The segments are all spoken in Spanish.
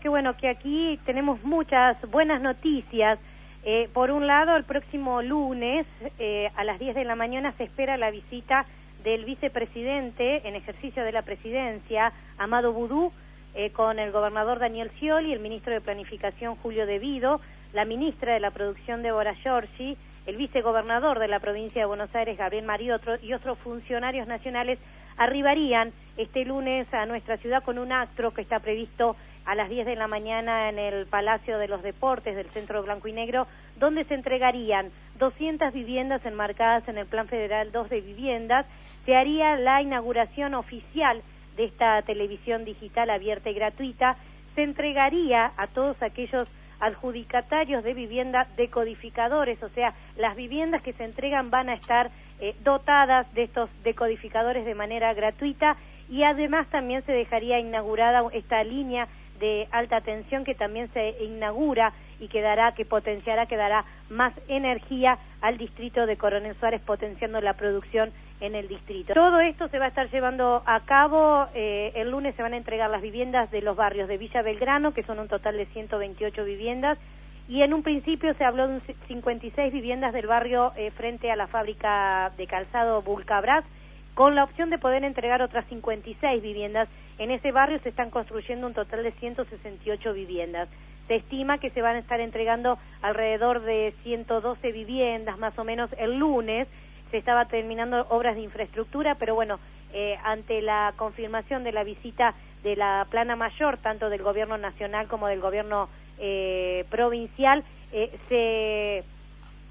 que bueno que aquí tenemos muchas buenas noticias. Eh, por un lado, el próximo lunes eh, a las 10 de la mañana se espera la visita del vicepresidente en ejercicio de la presidencia, Amado Budú, eh, con el gobernador Daniel Scioli, el ministro de Planificación Julio Devido, la ministra de la Producción Débora Giorgi, el vicegobernador de la provincia de Buenos Aires, Gabriel Mariotro, y otros funcionarios nacionales arribarían este lunes a nuestra ciudad con un acto que está previsto a las 10 de la mañana en el Palacio de los Deportes del Centro Blanco y Negro, donde se entregarían 200 viviendas enmarcadas en el Plan Federal 2 de Viviendas. Se haría la inauguración oficial de esta televisión digital abierta y gratuita. Se entregaría a todos aquellos adjudicatarios de vivienda decodificadores, o sea, las viviendas que se entregan van a estar eh, dotadas de estos decodificadores de manera gratuita y además también se dejaría inaugurada esta línea de alta tensión que también se inaugura y que dará, que potenciará, que dará más energía al distrito de Coronel Suárez, potenciando la producción en el distrito. Todo esto se va a estar llevando a cabo. Eh, el lunes se van a entregar las viviendas de los barrios de Villa Belgrano, que son un total de 128 viviendas, y en un principio se habló de 56 viviendas del barrio eh, frente a la fábrica de calzado Vulcabras con la opción de poder entregar otras 56 viviendas. En ese barrio se están construyendo un total de 168 viviendas. Se estima que se van a estar entregando alrededor de 112 viviendas más o menos el lunes. Se estaba terminando obras de infraestructura, pero bueno, eh, ante la confirmación de la visita de la plana mayor, tanto del gobierno nacional como del gobierno eh, provincial, eh, se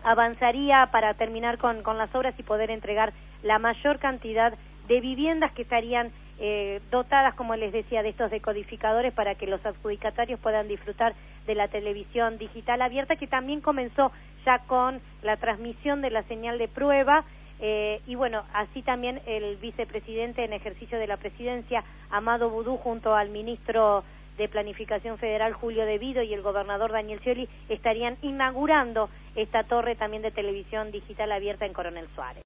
avanzaría para terminar con, con las obras y poder entregar la mayor cantidad de viviendas que estarían eh, dotadas, como les decía, de estos decodificadores para que los adjudicatarios puedan disfrutar de la televisión digital abierta, que también comenzó ya con la transmisión de la señal de prueba. Eh, y bueno, así también el vicepresidente en ejercicio de la presidencia, Amado Budú, junto al ministro de Planificación Federal, Julio Devido, y el gobernador Daniel Scioli estarían inaugurando esta torre también de televisión digital abierta en Coronel Suárez.